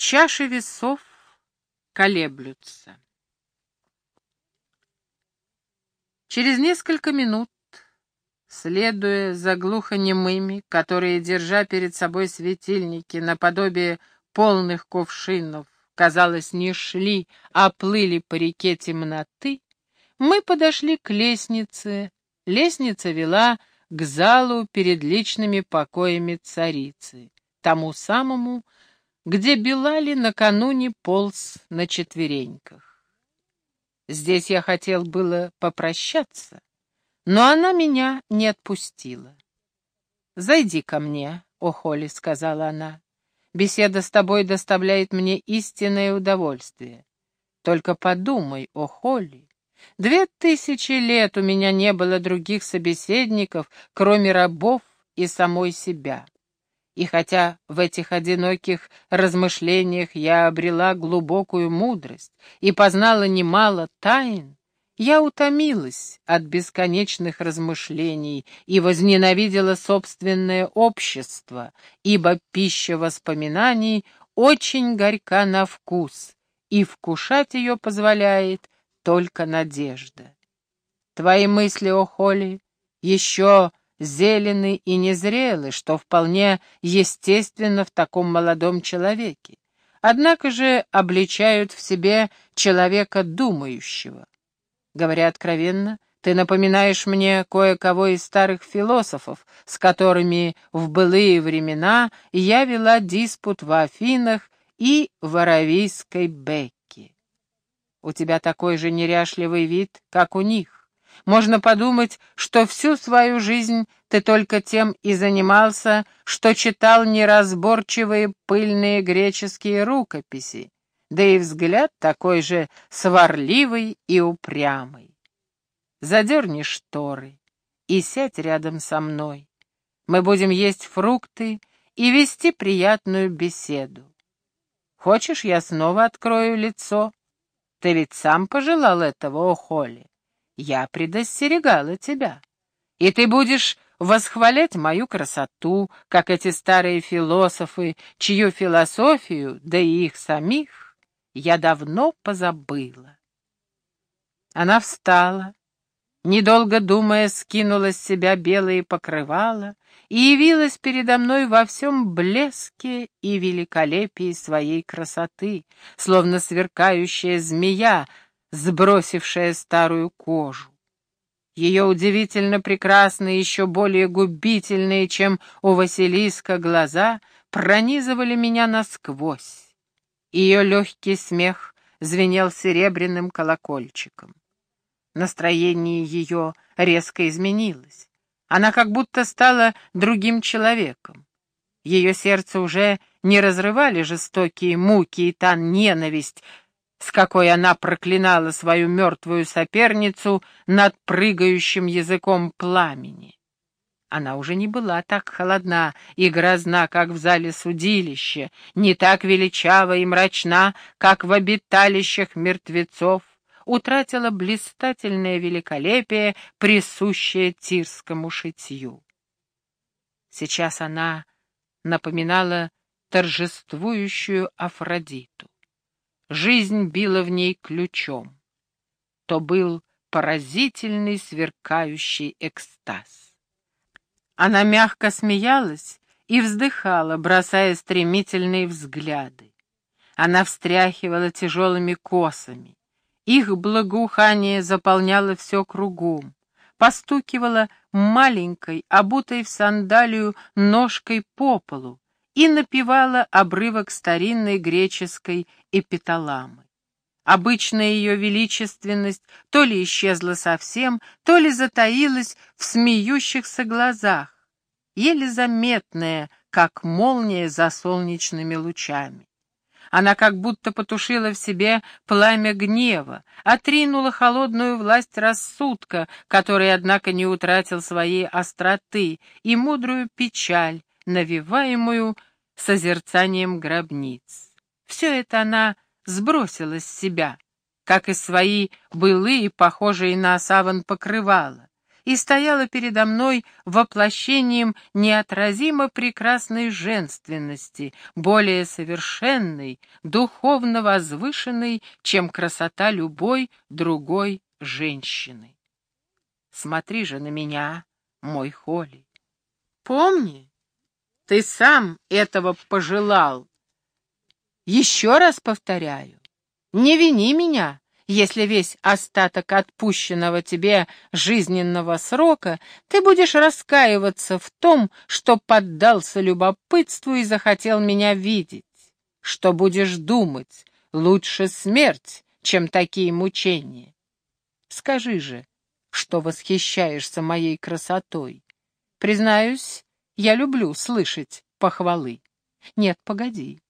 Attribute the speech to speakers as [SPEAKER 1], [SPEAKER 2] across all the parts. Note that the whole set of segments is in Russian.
[SPEAKER 1] Чаши весов колеблются. Через несколько минут, следуя за глухонемыми, которые, держа перед собой светильники наподобие полных кувшинов, казалось, не шли, а плыли по реке темноты, мы подошли к лестнице. Лестница вела к залу перед личными покоями царицы, тому самому, где Белали накануне полз на четвереньках. Здесь я хотел было попрощаться, но она меня не отпустила. «Зайди ко мне, о Холли», — сказала она. «Беседа с тобой доставляет мне истинное удовольствие. Только подумай, о Холли, две тысячи лет у меня не было других собеседников, кроме рабов и самой себя. И хотя в этих одиноких размышлениях я обрела глубокую мудрость и познала немало тайн, я утомилась от бесконечных размышлений и возненавидела собственное общество, ибо пища воспоминаний очень горька на вкус, и вкушать ее позволяет только надежда. Твои мысли, о Холли, еще зелены и незрелы, что вполне естественно в таком молодом человеке, однако же обличают в себе человека думающего. Говоря откровенно, ты напоминаешь мне кое-кого из старых философов, с которыми в былые времена я вела диспут в Афинах и в Аравийской Бекке. У тебя такой же неряшливый вид, как у них. Можно подумать, что всю свою жизнь ты только тем и занимался, что читал неразборчивые пыльные греческие рукописи, да и взгляд такой же сварливый и упрямый. Задерни шторы и сядь рядом со мной. Мы будем есть фрукты и вести приятную беседу. Хочешь, я снова открою лицо? Ты ведь сам пожелал этого, о Холли. Я предостерегала тебя. И ты будешь восхвалять мою красоту, как эти старые философы, чью философию, да и их самих, я давно позабыла. Она встала, недолго думая, скинула с себя белые покрывала и явилась передо мной во всем блеске и великолепии своей красоты, словно сверкающая змея, сбросившая старую кожу. Ее удивительно прекрасные, еще более губительные, чем у Василиска, глаза пронизывали меня насквозь. Ее легкий смех звенел серебряным колокольчиком. Настроение ее резко изменилось. Она как будто стала другим человеком. Ее сердце уже не разрывали жестокие муки и та ненависть, с какой она проклинала свою мертвую соперницу над прыгающим языком пламени. Она уже не была так холодна и грозна, как в зале судилища, не так величава и мрачна, как в обиталищах мертвецов, утратила блистательное великолепие, присущее тирскому шитью. Сейчас она напоминала торжествующую Афродиту. Жизнь била в ней ключом. То был поразительный сверкающий экстаз. Она мягко смеялась и вздыхала, бросая стремительные взгляды. Она встряхивала тяжелыми косами. Их благоухание заполняло все кругом, постукивала маленькой, обутой в сандалию ножкой по полу, и напевала обрывок старинной греческой эпиталамы. Обычная ее величественность то ли исчезла совсем, то ли затаилась в смеющихся глазах, еле заметная, как молния за солнечными лучами. Она как будто потушила в себе пламя гнева, отринула холодную власть рассудка, который, однако, не утратил своей остроты, и мудрую печаль, навиваемую созерцанием гробниц. Все это она сбросила с себя, как и свои былые, похожие на саван покрывала, и стояла передо мной воплощением неотразимо прекрасной женственности, более совершенной, духовно возвышенной, чем красота любой другой женщины. Смотри же на меня, мой Холли. Помни, ты сам этого пожелал. Еще раз повторяю, не вини меня, если весь остаток отпущенного тебе жизненного срока ты будешь раскаиваться в том, что поддался любопытству и захотел меня видеть, что будешь думать, лучше смерть, чем такие мучения. Скажи же, что восхищаешься моей красотой. Признаюсь, я люблю слышать похвалы. Нет, погоди.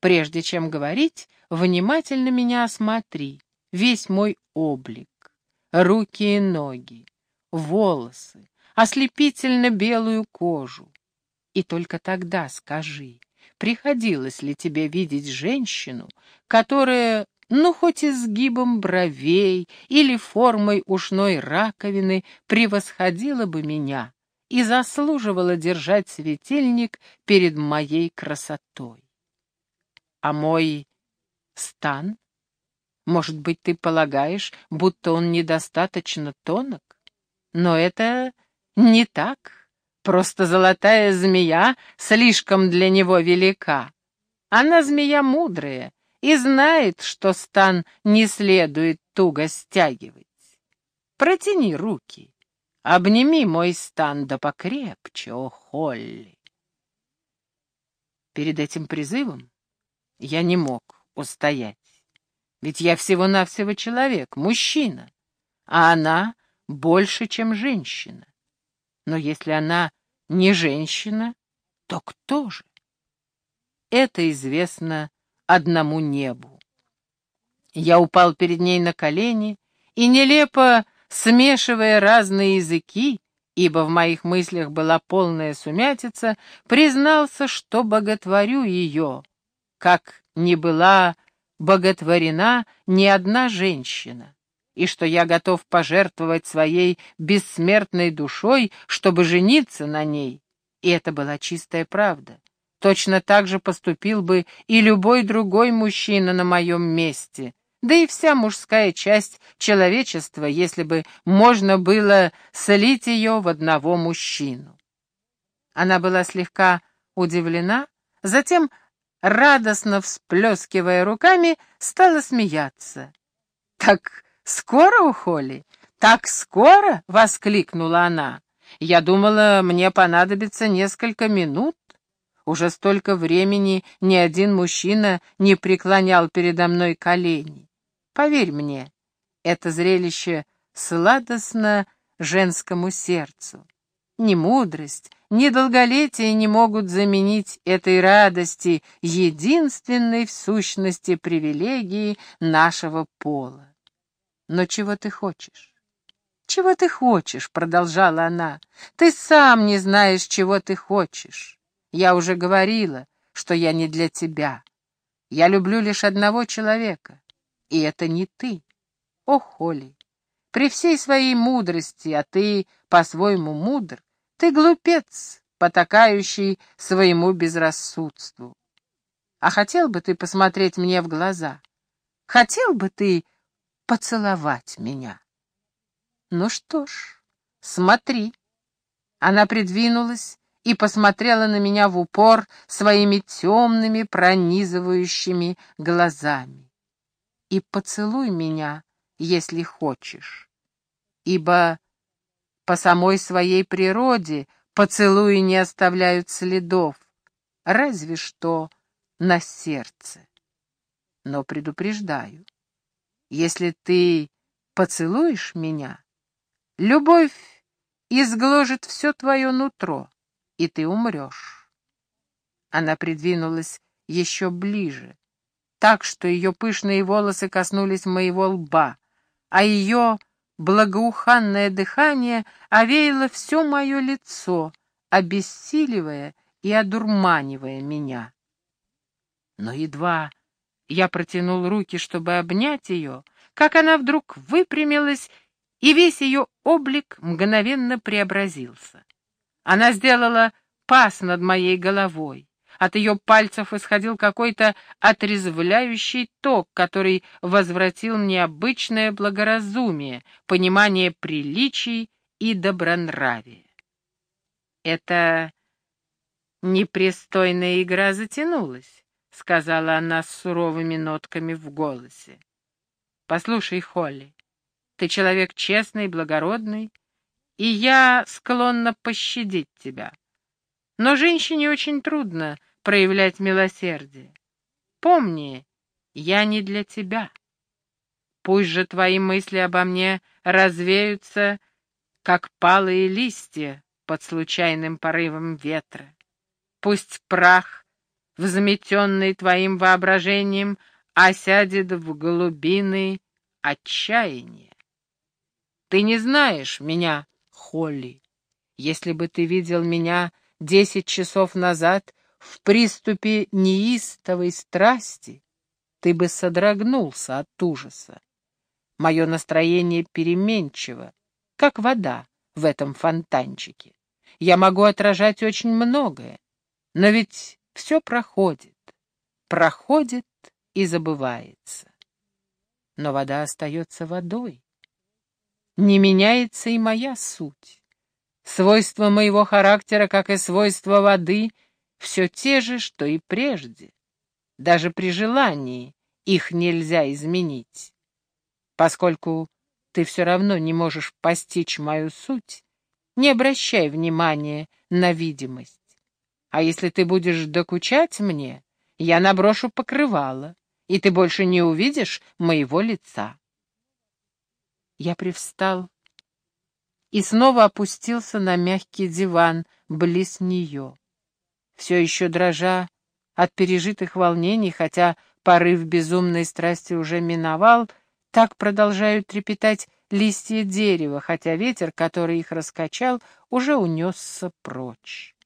[SPEAKER 1] Прежде чем говорить, внимательно меня осмотри весь мой облик, руки и ноги, волосы, ослепительно белую кожу. И только тогда скажи, приходилось ли тебе видеть женщину, которая, ну хоть изгибом бровей или формой ушной раковины, превосходила бы меня и заслуживала держать светильник перед моей красотой. А мой стан может быть, ты полагаешь, будто он недостаточно тонок? Но это не так. Просто золотая змея слишком для него велика. Она змея мудрая и знает, что стан не следует туго стягивать. Протяни руки, обними мой стан да покрепче, о Холли. Перед этим призывом я не мог устоять. Ведь я всего-навсего человек, мужчина, а она больше, чем женщина. Но если она не женщина, то кто же? Это известно одному небу. Я упал перед ней на колени и, нелепо смешивая разные языки, ибо в моих мыслях была полная сумятица, признался, что боготворю ее, как не была боготворена ни одна женщина, и что я готов пожертвовать своей бессмертной душой, чтобы жениться на ней. И это была чистая правда. Точно так же поступил бы и любой другой мужчина на моем месте, да и вся мужская часть человечества, если бы можно было слить ее в одного мужчину. Она была слегка удивлена, затем радостно всплескивая руками, стала смеяться. «Так скоро, у? Так скоро?» — воскликнула она. «Я думала, мне понадобится несколько минут. Уже столько времени ни один мужчина не преклонял передо мной колени. Поверь мне, это зрелище сладостно женскому сердцу. Ни мудрость, ни долголетие не могут заменить этой радости, единственной в сущности привилегии нашего пола. Но чего ты хочешь? «Чего ты хочешь?» — продолжала она. «Ты сам не знаешь, чего ты хочешь. Я уже говорила, что я не для тебя. Я люблю лишь одного человека, и это не ты. О, Холли, при всей своей мудрости, а ты по-своему мудр, ты глупец, потакающий своему безрассудству. А хотел бы ты посмотреть мне в глаза? Хотел бы ты поцеловать меня? Ну что ж, смотри. Она придвинулась и посмотрела на меня в упор своими темными пронизывающими глазами. И поцелуй меня, если хочешь, ибо по самой своей природе поцелуи не оставляют следов, разве что на сердце. Но предупреждаю, если ты поцелуешь меня, любовь изгложит все твое нутро, и ты умрешь. Она придвинулась еще ближе, так что ее пышные волосы коснулись моего лба, а ее благоуханное дыхание овеяло все мое лицо, обессиливая и одурманивая меня. Но едва я протянул руки, чтобы обнять ее, как она вдруг выпрямилась и весь ее облик мгновенно преобразился. Она сделала пас над моей головой. От ее пальцев исходил какой-то отрезвляющий ток, который возвратил мне обычное благоразумие, понимание приличий и добронравия. Это непристойная игра затянулась, — сказала она с суровыми нотками в голосе. «Послушай, Холли, ты человек честный, благородный, и я склонна пощадить тебя. Но женщине очень трудно проявлять милосердие. Помни, я не для тебя. Пусть же твои мысли обо мне развеются, как палые листья под случайным порывом ветра. Пусть прах, взметенный твоим воображением, осядет в глубины отчаяния. Ты не знаешь меня, Холли. Если бы ты видел меня десять часов назад в приступе неистовой страсти, ты бы содрогнулся от ужаса. Мое настроение переменчиво, как вода в этом фонтанчике. Я могу отражать очень многое, но ведь все проходит, проходит и забывается. Но вода остается водой. Не меняется и моя суть. Свойства моего характера, как и свойства воды, все те же, что и прежде. Даже при желании их нельзя изменить. Поскольку ты все равно не можешь постичь мою суть, не обращай внимания на видимость. А если ты будешь докучать мне, я наброшу покрывало, и ты больше не увидишь моего лица. Я привстал и снова опустился на мягкий диван близ нее. Все еще дрожа от пережитых волнений, хотя порыв безумной страсти уже миновал, так продолжают трепетать листья дерева, хотя ветер, который их раскачал, уже унесся прочь.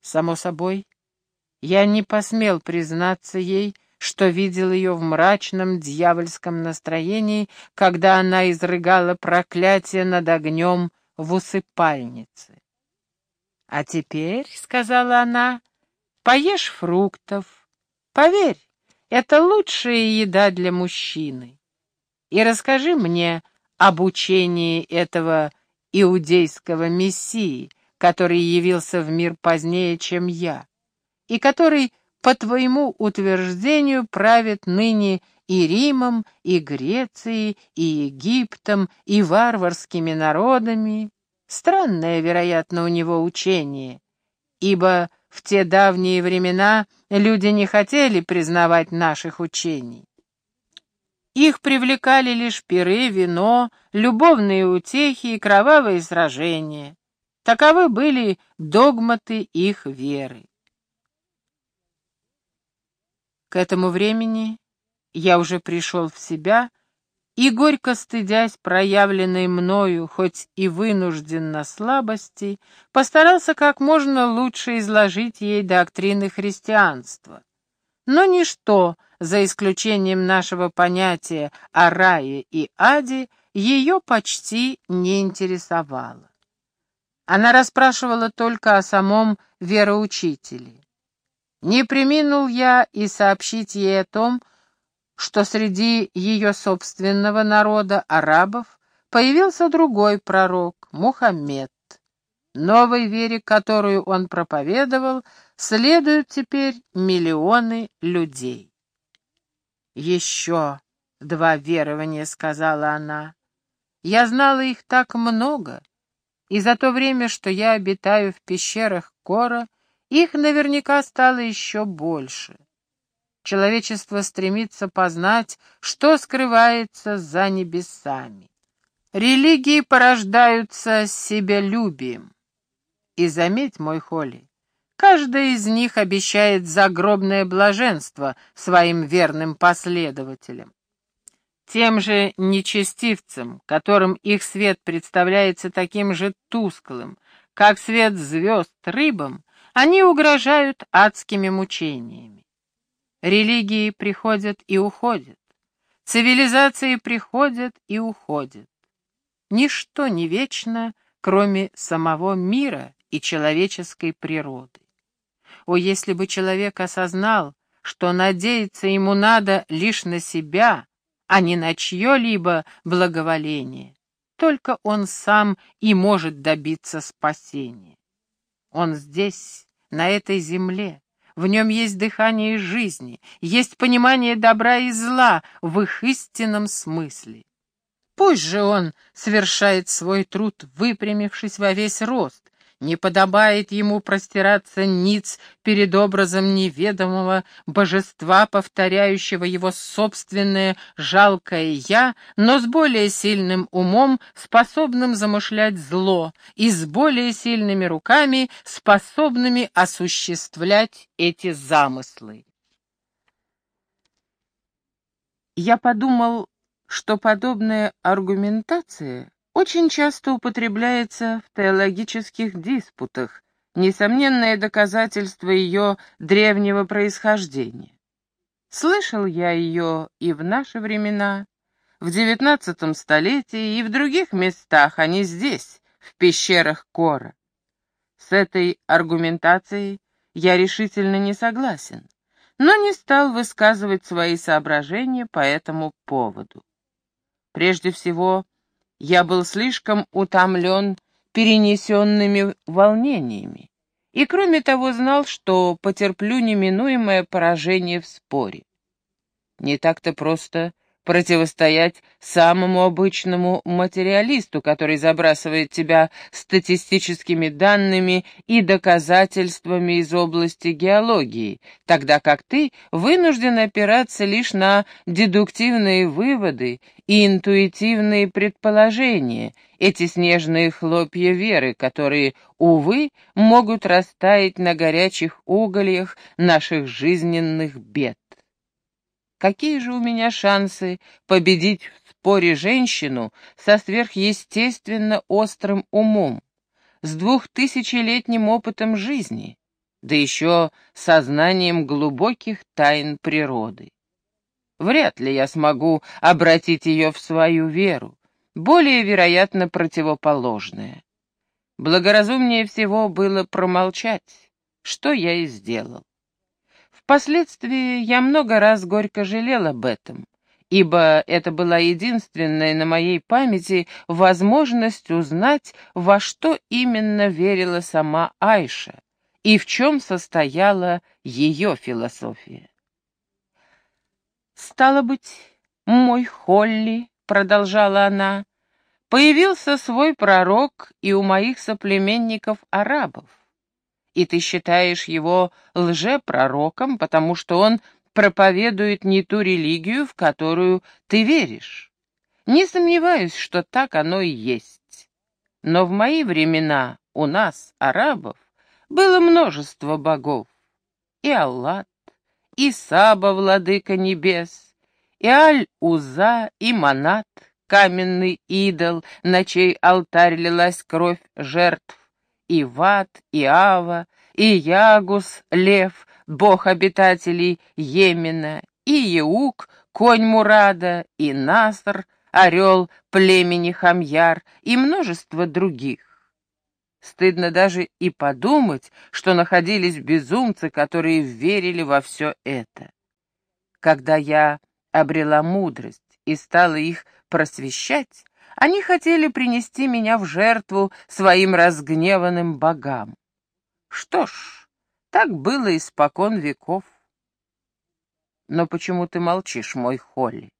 [SPEAKER 1] Само собой, я не посмел признаться ей, что видел ее в мрачном дьявольском настроении, когда она изрыгала проклятие над огнем в усыпальнице. «А теперь, — сказала она, — поешь фруктов. Поверь, это лучшая еда для мужчины. И расскажи мне об учении этого иудейского мессии, который явился в мир позднее, чем я, и который, по твоему утверждению, правит ныне и Римом, и Грецией, и Египтом, и варварскими народами. Странное, вероятно, у него учение, ибо в те давние времена люди не хотели признавать наших учений. Их привлекали лишь пиры, вино, любовные утехи и кровавые сражения. Таковы были догматы их веры. К этому времени я уже пришел в себя и, горько стыдясь проявленной мною, хоть и вынужденно слабости, постарался как можно лучше изложить ей доктрины христианства. Но ничто, за исключением нашего понятия о рае и аде, ее почти не интересовало. Она расспрашивала только о самом вероучителе. Не приминул я и сообщить ей о том, что среди ее собственного народа, арабов, появился другой пророк, Мухаммед. Новой вере, которую он проповедовал, следуют теперь миллионы людей. «Еще два верования», — сказала она. «Я знала их так много, и за то время, что я обитаю в пещерах Кора, их наверняка стало еще больше. Человечество стремится познать, что скрывается за небесами. Религии порождаются себялюбием. И заметь, мой Холли, каждая из них обещает загробное блаженство своим верным последователям. Тем же нечестивцам, которым их свет представляется таким же тусклым, как свет звезд рыбам, они угрожают адскими мучениями. Религии приходят и уходят. Цивилизации приходят и уходят. ничто не вечно, кроме самого мира и человеческой природы. О, если бы человек осознал, что надеяться ему надо лишь на себя, а не на чье-либо благоволение, только он сам и может добиться спасения. Он здесь, на этой земле, в нем есть дыхание жизни, есть понимание добра и зла в их истинном смысле. Пусть же он совершает свой труд, выпрямившись во весь рост, не подобает ему простираться ниц перед образом неведомого божества, повторяющего его собственное жалкое «я», но с более сильным умом, способным замышлять зло, и с более сильными руками, способными осуществлять эти замыслы. Я подумал, что подобная аргументация очень часто употребляется в теологических диспутах, несомненное доказательство ее древнего происхождения. Слышал я ее и в наши времена, в девятнадцатом столетии, и в других местах, а не здесь, в пещерах Кора. С этой аргументацией я решительно не согласен, но не стал высказывать свои соображения по этому поводу. Прежде всего, я был слишком утомлен перенесенными волнениями и, кроме того, знал, что потерплю неминуемое поражение в споре. Не так-то просто противостоять самому обычному материалисту, который забрасывает тебя статистическими данными и доказательствами из области геологии, тогда как ты вынужден опираться лишь на дедуктивные выводы и интуитивные предположения, эти снежные хлопья веры, которые, увы, могут растаять на горячих угольях наших жизненных бед. Какие же у меня шансы победить в споре женщину со сверхъестественно острым умом, с двухтысячелетним опытом жизни, да еще сознанием глубоких тайн природы? Вряд ли я смогу обратить ее в свою веру, более вероятно противоположное. Благоразумнее всего было промолчать, что я и сделал. Впоследствии я много раз горько жалел об этом, ибо это была единственная на моей памяти возможность узнать, во что именно верила сама Айша и в чем состояла ее философия. «Стало быть, мой Холли», — продолжала она, — «появился свой пророк и у моих соплеменников-арабов и ты считаешь его лжепророком, потому что он проповедует не ту религию, в которую ты веришь. Не сомневаюсь, что так оно и есть. Но в мои времена у нас, арабов, было множество богов. И Аллат, и Саба, владыка небес, и Аль-Уза, и Манат, каменный идол, на чей алтарь лилась кровь жертв, и Ват, и Ава, и Ягус, лев, бог обитателей Йемена, и Еук, конь Мурада, и Наср, орел племени Хамьяр, и множество других. Стыдно даже и подумать, что находились безумцы, которые верили во все это. Когда я обрела мудрость и стала их просвещать, они хотели принести меня в жертву своим разгневанным богам. Что ж, так было испокон веков. Но почему ты молчишь, мой Холли?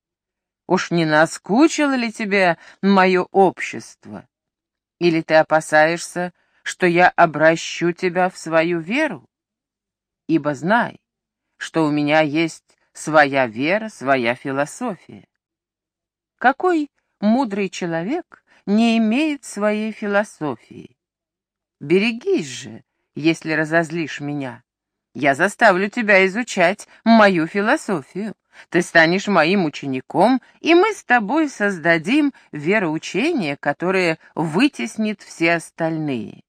[SPEAKER 1] Уж не наскучило ли тебе мое общество? Или ты опасаешься, что я обращу тебя в свою веру? Ибо знай, что у меня есть своя вера, своя философия. Какой мудрый человек не имеет своей философии. Берегись же, если разозлишь меня. Я заставлю тебя изучать мою философию. Ты станешь моим учеником, и мы с тобой создадим вероучение, которое вытеснит все остальные.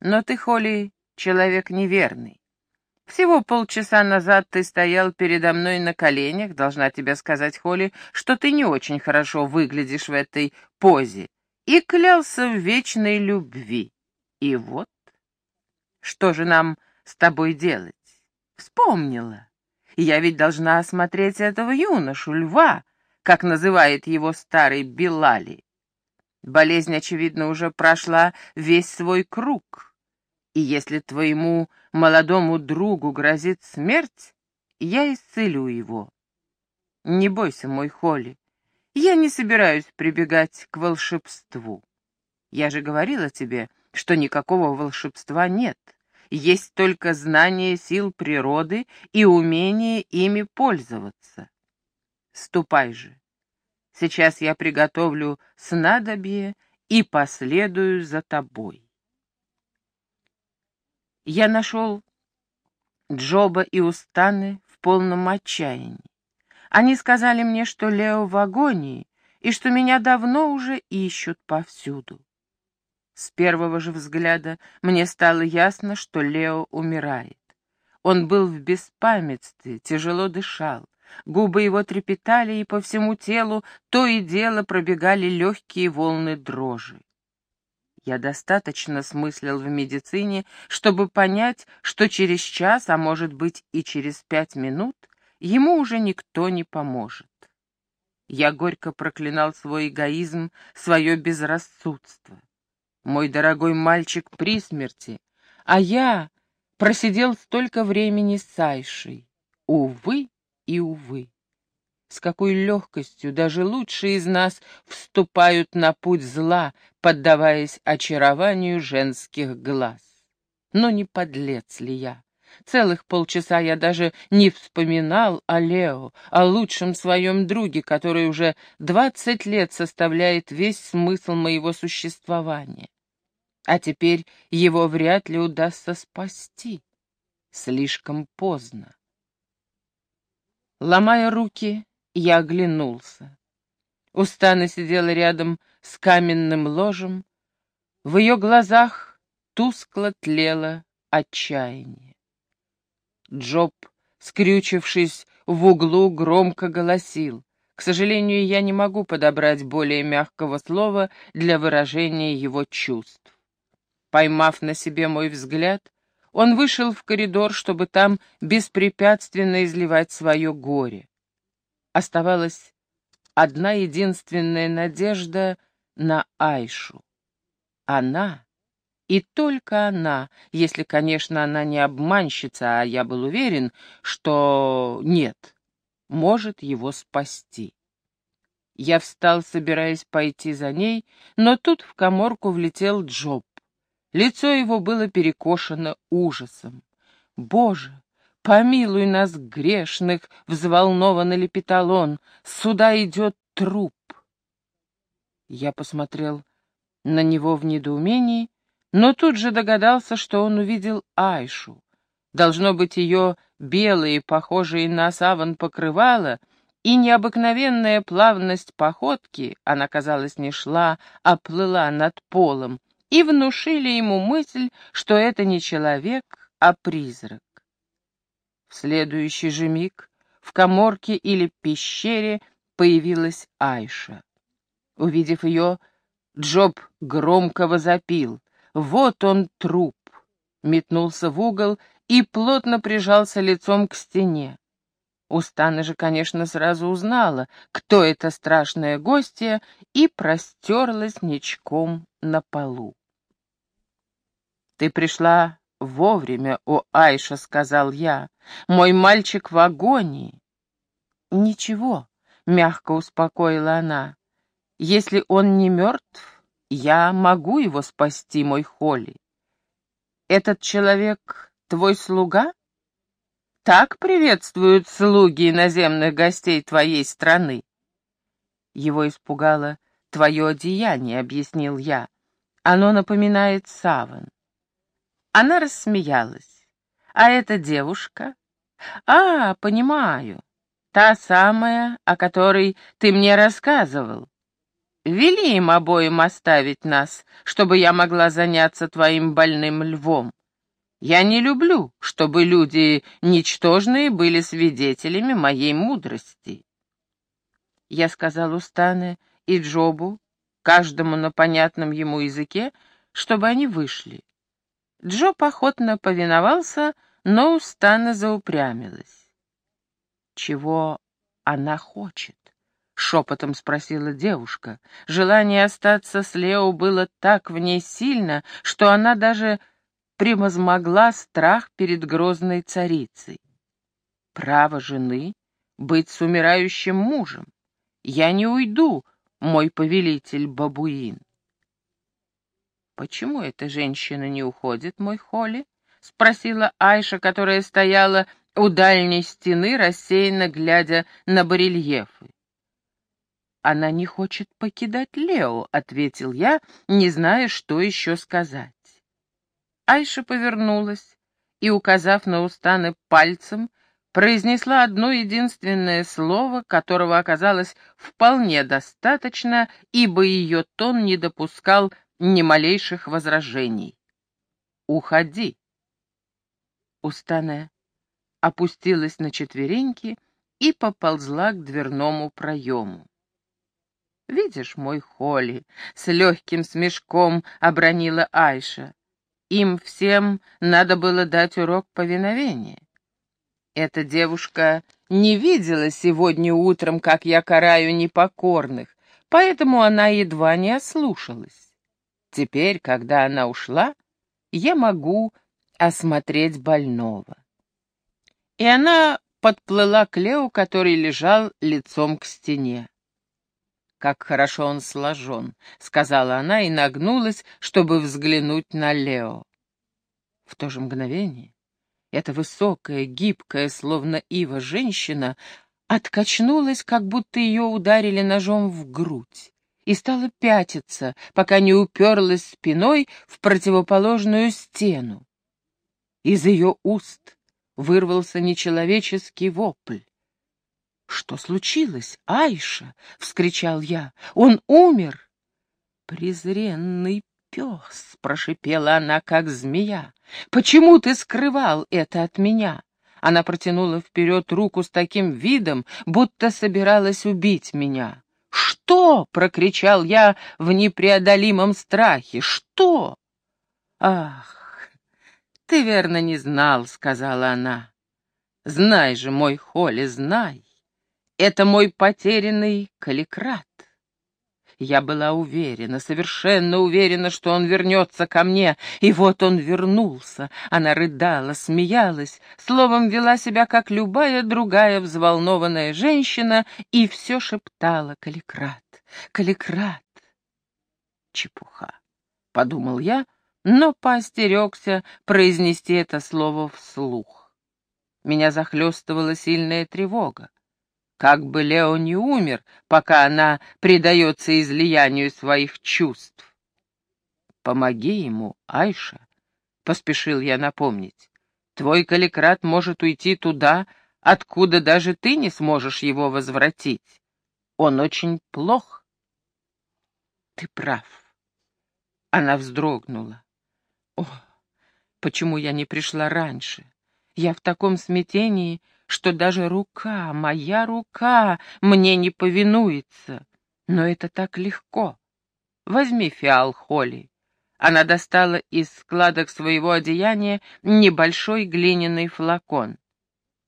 [SPEAKER 1] Но ты, Холли, человек неверный. Всего полчаса назад ты стоял передо мной на коленях, должна тебе сказать, Холли, что ты не очень хорошо выглядишь в этой позе, и клялся в вечной любви. И вот, что же нам с тобой делать? Вспомнила. Я ведь должна осмотреть этого юношу, льва, как называет его старый Билали. Болезнь, очевидно, уже прошла весь свой круг. И если твоему молодому другу грозит смерть, я исцелю его. Не бойся, мой Холли, я не собираюсь прибегать к волшебству. Я же говорила тебе, что никакого волшебства нет. Есть только знание сил природы и умение ими пользоваться. Ступай же. Сейчас я приготовлю снадобье и последую за тобой. Я нашел Джоба и Устаны в полном отчаянии. Они сказали мне, что Лео в агонии и что меня давно уже ищут повсюду. С первого же взгляда мне стало ясно, что Лео умирает. Он был в беспамятстве, тяжело дышал. Губы его трепетали, и по всему телу то и дело пробегали легкие волны дрожи. Я достаточно смыслил в медицине, чтобы понять, что через час, а может быть и через пять минут, ему уже никто не поможет. Я горько проклинал свой эгоизм, свое безрассудство. Мой дорогой мальчик при смерти, а я просидел столько времени с Айшей. Увы и увы. С какой легкостью даже лучшие из нас вступают на путь зла, поддаваясь очарованию женских глаз. Но не подлец ли я? Целых полчаса я даже не вспоминал о Лео, о лучшем своем друге, который уже двадцать лет составляет весь смысл моего существования. А теперь его вряд ли удастся спасти. Слишком поздно. Ломая руки, я оглянулся. Устана сидела рядом с каменным ложем. В ее глазах тускло тлело отчаяние. Джоб, скрючившись в углу, громко голосил. К сожалению, я не могу подобрать более мягкого слова для выражения его чувств. Поймав на себе мой взгляд, он вышел в коридор, чтобы там беспрепятственно изливать свое горе. Оставалась одна единственная надежда на Айшу. Она, и только она, если, конечно, она не обманщица, а я был уверен, что нет, может его спасти. Я встал, собираясь пойти за ней, но тут в коморку влетел Джоб. Лицо его было перекошено ужасом. «Боже, помилуй нас, грешных!» — взволнованно лепетал он. «Сюда идет труп!» Я посмотрел на него в недоумении, но тут же догадался, что он увидел Айшу. Должно быть, ее белые, похожие на саван покрывала, и необыкновенная плавность походки, она, казалось, не шла, а плыла над полом, и внушили ему мысль, что это не человек, а призрак. В следующий же миг в коморке или пещере появилась Айша. Увидев ее, Джоб громко возопил. «Вот он труп!» Метнулся в угол и плотно прижался лицом к стене. Устана же, конечно, сразу узнала, кто это страшная гостья, и простерлась ничком на полу. «Ты пришла вовремя, о Айша», — сказал я. «Мой мальчик в агонии». «Ничего», — мягко успокоила она. «Если он не мертв, я могу его спасти, мой Холли. Этот человек твой слуга?» Так приветствуют слуги иноземных гостей твоей страны. Его испугало твое одеяние, — объяснил я. Оно напоминает саван. Она рассмеялась. А эта девушка? А, понимаю. Та самая, о которой ты мне рассказывал. Вели им обоим оставить нас, чтобы я могла заняться твоим больным львом. Я не люблю, чтобы люди ничтожные были свидетелями моей мудрости. Я сказал Устане и Джобу, каждому на понятном ему языке, чтобы они вышли. Джоб охотно повиновался, но Устана заупрямилась. «Чего она хочет?» — шепотом спросила девушка. Желание остаться с Лео было так в ней сильно, что она даже превозмогла страх перед грозной царицей. Право жены — быть с умирающим мужем. Я не уйду, мой повелитель бабуин. «Почему эта женщина не уходит, мой Холли?» — спросила Айша, которая стояла у дальней стены, рассеянно глядя на барельефы. «Она не хочет покидать Лео», — ответил я, не зная, что еще сказать. Айша повернулась и, указав на Устаны пальцем, произнесла одно единственное слово, которого оказалось вполне достаточно, ибо ее тон не допускал ни малейших возражений. «Уходи!» Устане опустилась на четвереньки и поползла к дверному проему. «Видишь, мой Холли!» — с легким смешком обронила Айша. Им всем надо было дать урок повиновения. Эта девушка не видела сегодня утром, как я караю непокорных, поэтому она едва не ослушалась. Теперь, когда она ушла, я могу осмотреть больного. И она подплыла к Лео, который лежал лицом к стене. «Как хорошо он сложен», — сказала она и нагнулась, чтобы взглянуть на Лео. В то же мгновение эта высокая, гибкая, словно ива женщина откачнулась, как будто ее ударили ножом в грудь, и стала пятиться, пока не уперлась спиной в противоположную стену. Из ее уст вырвался нечеловеческий вопль. «Что случилось, Айша?» — вскричал я. «Он умер!» «Презренный пес!» — прошипела она, как змея. «Почему ты скрывал это от меня?» Она протянула вперед руку с таким видом, будто собиралась убить меня. «Что?» — прокричал я в непреодолимом страхе. «Что?» «Ах, ты верно не знал», — сказала она. «Знай же, мой Холли, знай. Это мой потерянный каликрат. Я была уверена, совершенно уверена, что он вернется ко мне, и вот он вернулся. Она рыдала, смеялась, словом, вела себя, как любая другая взволнованная женщина, и все шептала «Каликрат! Каликрат!» Чепуха, — подумал я, но поостерегся произнести это слово вслух. Меня захлестывала сильная тревога. Как бы Лео не умер, пока она предается излиянию своих чувств. «Помоги ему, Айша», — поспешил я напомнить. «Твой каликрат может уйти туда, откуда даже ты не сможешь его возвратить. Он очень плох». «Ты прав». Она вздрогнула. «О, почему я не пришла раньше? Я в таком смятении, что даже рука, моя рука, мне не повинуется. Но это так легко. Возьми фиал Холли. Она достала из складок своего одеяния небольшой глиняный флакон.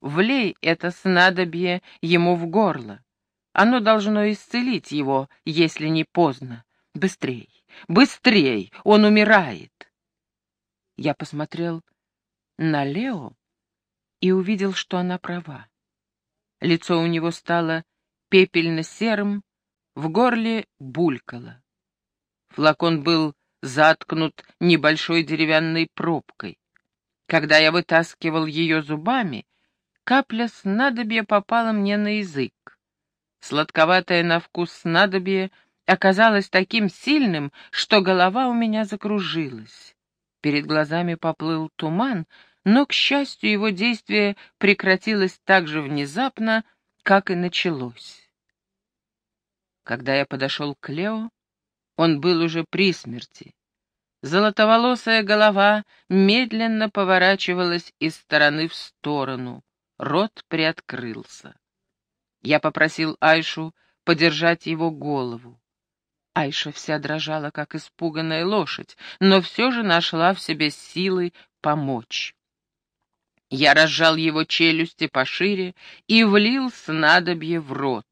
[SPEAKER 1] Влей это снадобье ему в горло. Оно должно исцелить его, если не поздно. Быстрей, быстрей, он умирает. Я посмотрел на Лео, и увидел, что она права. Лицо у него стало пепельно-серым, в горле булькало. Флакон был заткнут небольшой деревянной пробкой. Когда я вытаскивал ее зубами, капля снадобья попала мне на язык. Сладковатое на вкус снадобье оказалось таким сильным, что голова у меня закружилась. Перед глазами поплыл туман, но, к счастью, его действие прекратилось так же внезапно, как и началось. Когда я подошел к Лео, он был уже при смерти. Золотоволосая голова медленно поворачивалась из стороны в сторону. Рот приоткрылся. Я попросил Айшу подержать его голову. Айша вся дрожала, как испуганная лошадь, но все же нашла в себе силы помочь. Я разжал его челюсти пошире и влил снадобье в рот.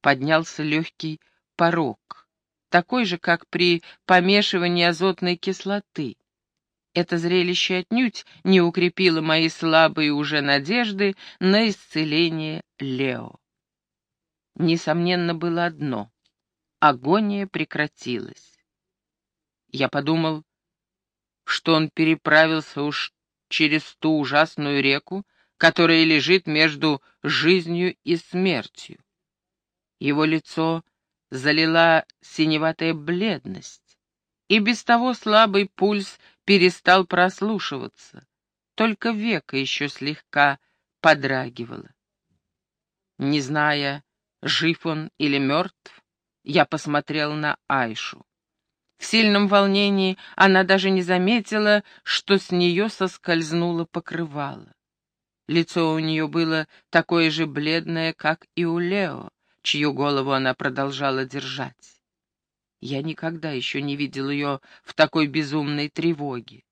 [SPEAKER 1] Поднялся легкий порог, такой же, как при помешивании азотной кислоты. Это зрелище отнюдь не укрепило мои слабые уже надежды на исцеление Лео. Несомненно, было одно — агония прекратилась. Я подумал, что он переправился уж через ту ужасную реку, которая лежит между жизнью и смертью. Его лицо залила синеватая бледность, и без того слабый пульс перестал прослушиваться, только века еще слегка подрагивало. Не зная, жив он или мертв, я посмотрел на Айшу. В сильном волнении она даже не заметила, что с нее соскользнуло покрывало. Лицо у нее было такое же бледное, как и у Лео, чью голову она продолжала держать. Я никогда еще не видел ее в такой безумной тревоге.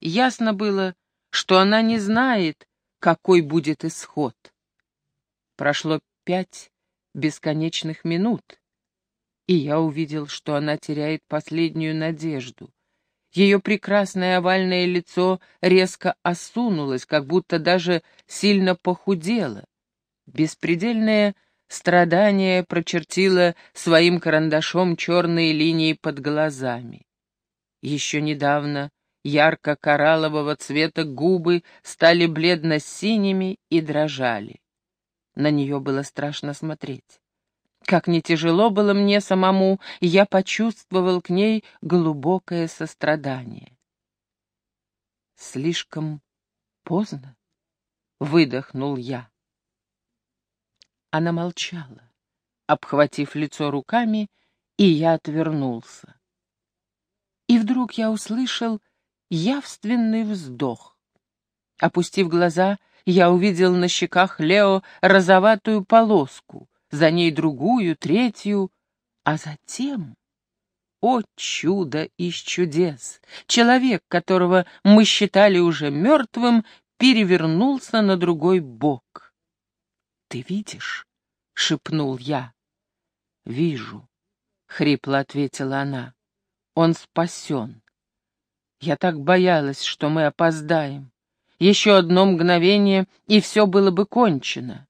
[SPEAKER 1] Ясно было, что она не знает, какой будет исход. Прошло пять бесконечных минут, и я увидел, что она теряет последнюю надежду. Ее прекрасное овальное лицо резко осунулось, как будто даже сильно похудело. Беспредельное страдание прочертило своим карандашом черные линии под глазами. Еще недавно ярко-кораллового цвета губы стали бледно-синими и дрожали. На нее было страшно смотреть. Как не тяжело было мне самому, я почувствовал к ней глубокое сострадание. Слишком поздно, выдохнул я. Она молчала, обхватив лицо руками, и я отвернулся. И вдруг я услышал явственный вздох. Опустив глаза, я увидел на щеках Лео розоватую полоску за ней другую, третью, а затем... О чудо из чудес! Человек, которого мы считали уже мертвым, перевернулся на другой бок. «Ты видишь?» — шепнул я. «Вижу», — хрипло ответила она. «Он спасен. Я так боялась, что мы опоздаем. Еще одно мгновение, и все было бы кончено».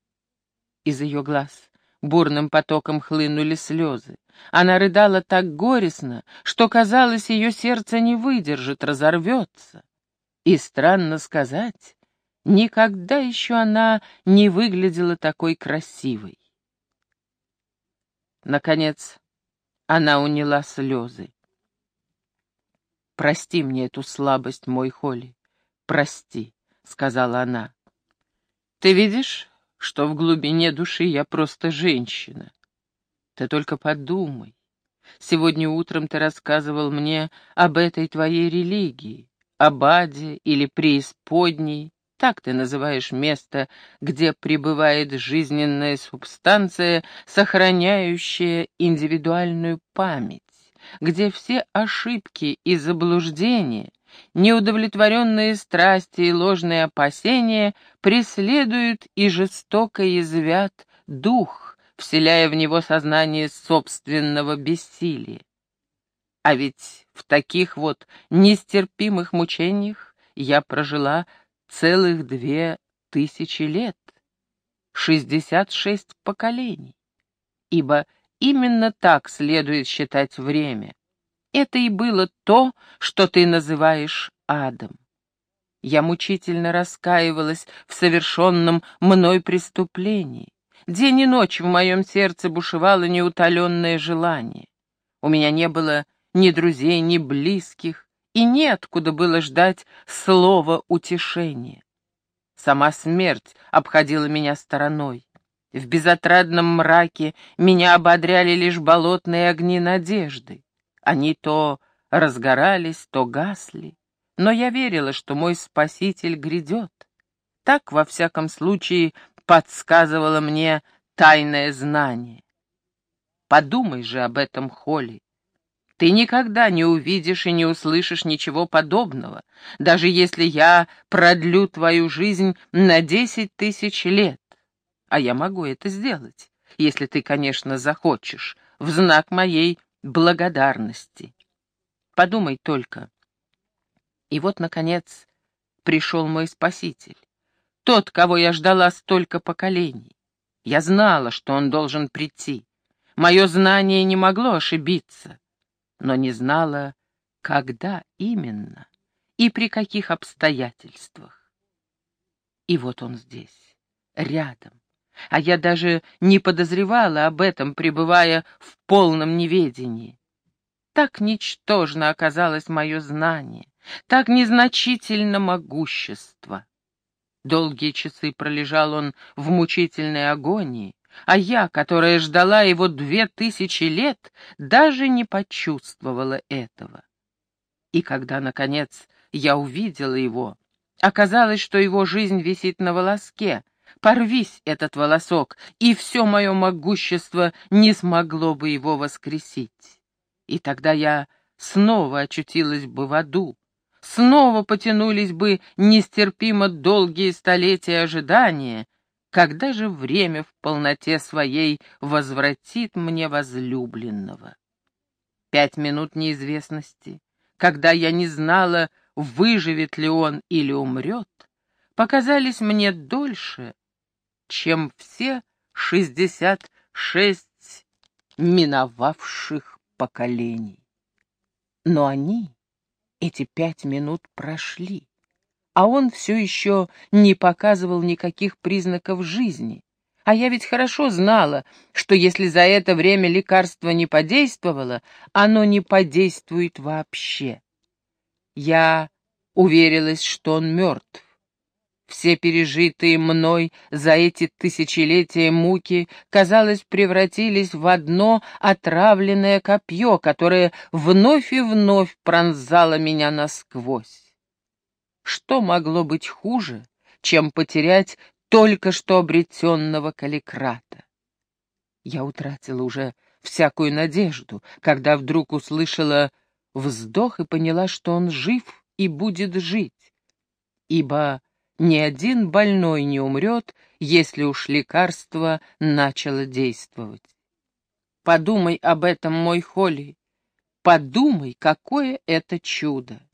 [SPEAKER 1] Из ее глаз бурным потоком хлынули слезы. Она рыдала так горестно, что, казалось, ее сердце не выдержит, разорвется. И, странно сказать, никогда еще она не выглядела такой красивой. Наконец, она уняла слезы. «Прости мне эту слабость, мой Холли, прости», — сказала она. «Ты видишь, что в глубине души я просто женщина. Ты только подумай. Сегодня утром ты рассказывал мне об этой твоей религии, об аде или преисподней, так ты называешь место, где пребывает жизненная субстанция, сохраняющая индивидуальную память, где все ошибки и заблуждения неудовлетворенные страсти и ложные опасения преследуют и жестоко язвят дух, вселяя в него сознание собственного бессилия. А ведь в таких вот нестерпимых мучениях я прожила целых две тысячи лет, шестьдесят шесть поколений, ибо именно так следует считать время. Это и было то, что ты называешь адом. Я мучительно раскаивалась в совершенном мной преступлении. День и ночь в моем сердце бушевало неутоленное желание. У меня не было ни друзей, ни близких, и неоткуда было ждать слова утешения. Сама смерть обходила меня стороной. В безотрадном мраке меня ободряли лишь болотные огни надежды. Они то разгорались, то гасли. Но я верила, что мой спаситель грядет. Так, во всяком случае, подсказывало мне тайное знание. Подумай же об этом, Холли. Ты никогда не увидишь и не услышишь ничего подобного, даже если я продлю твою жизнь на десять тысяч лет. А я могу это сделать, если ты, конечно, захочешь, в знак моей благодарности. Подумай только. И вот, наконец, пришел мой спаситель. Тот, кого я ждала столько поколений. Я знала, что он должен прийти. Мое знание не могло ошибиться но не знала, когда именно и при каких обстоятельствах. И вот он здесь, рядом, а я даже не подозревала об этом, пребывая в полном неведении. Так ничтожно оказалось мое знание, так незначительно могущество. Долгие часы пролежал он в мучительной агонии, а я, которая ждала его две тысячи лет, даже не почувствовала этого. И когда, наконец, я увидела его, оказалось, что его жизнь висит на волоске. Порвись этот волосок, и все мое могущество не смогло бы его воскресить. И тогда я снова очутилась бы в аду, снова потянулись бы нестерпимо долгие столетия ожидания, когда же время в полноте своей возвратит мне возлюбленного? Пять минут неизвестности, когда я не знала, выживет ли он или умрет, показались мне дольше, чем все шестьдесят шесть миновавших поколений. Но они, эти пять минут, прошли а он все еще не показывал никаких признаков жизни. А я ведь хорошо знала, что если за это время лекарство не подействовало, оно не подействует вообще. Я уверилась, что он мертв. Все пережитые мной за эти тысячелетия муки, казалось, превратились в одно отравленное копье, которое вновь и вновь пронзало меня насквозь. Что могло быть хуже, чем потерять только что обретенного каликрата? Я утратила уже всякую надежду, когда вдруг услышала вздох и поняла, что он жив и будет жить, ибо ни один больной не умрет, если уж лекарство начало действовать. Подумай об этом, мой Холли, подумай, какое это чудо.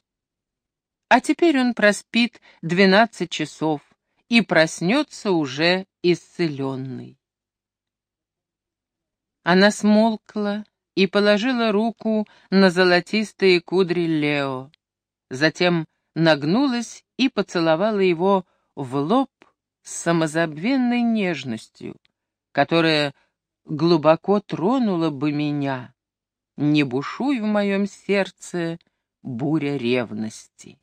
[SPEAKER 1] А теперь он проспит двенадцать часов и проснется уже исцеленный. Она смолкла и положила руку на золотистые кудри Лео, затем нагнулась и поцеловала его в лоб с самозабвенной нежностью, которая глубоко тронула бы меня. Не бушуй в моем сердце буря ревности.